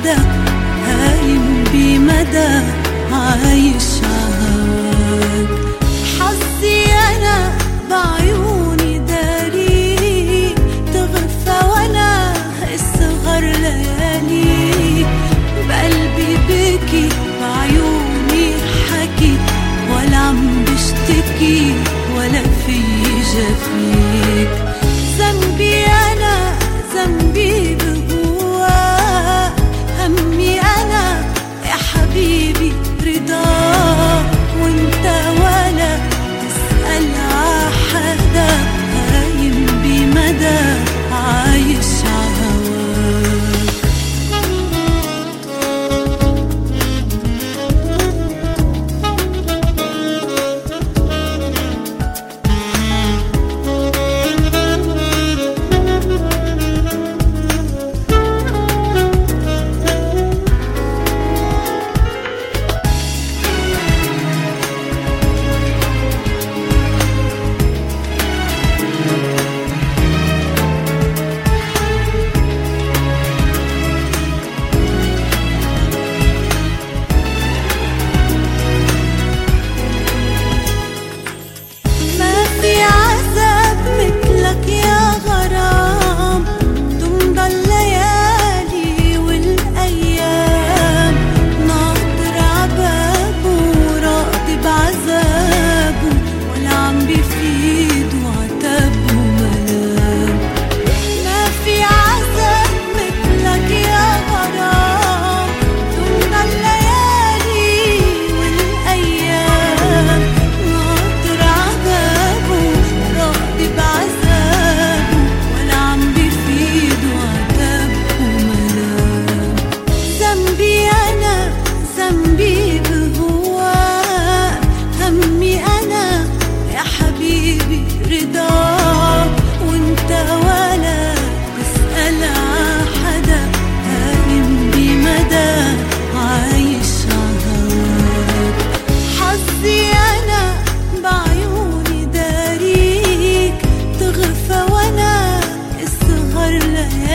ندى هايم بمدى عايش عهد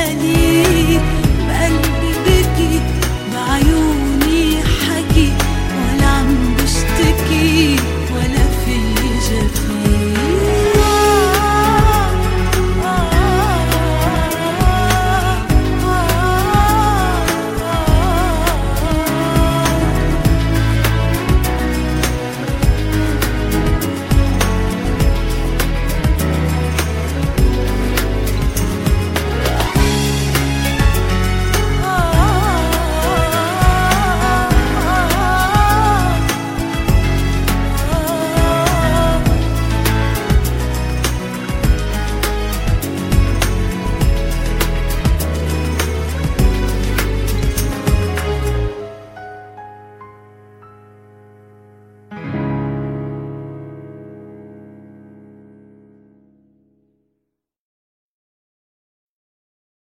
الذي